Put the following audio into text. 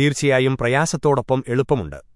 തീർച്ചയായും പ്രയാസത്തോടൊപ്പം എളുപ്പമുണ്ട്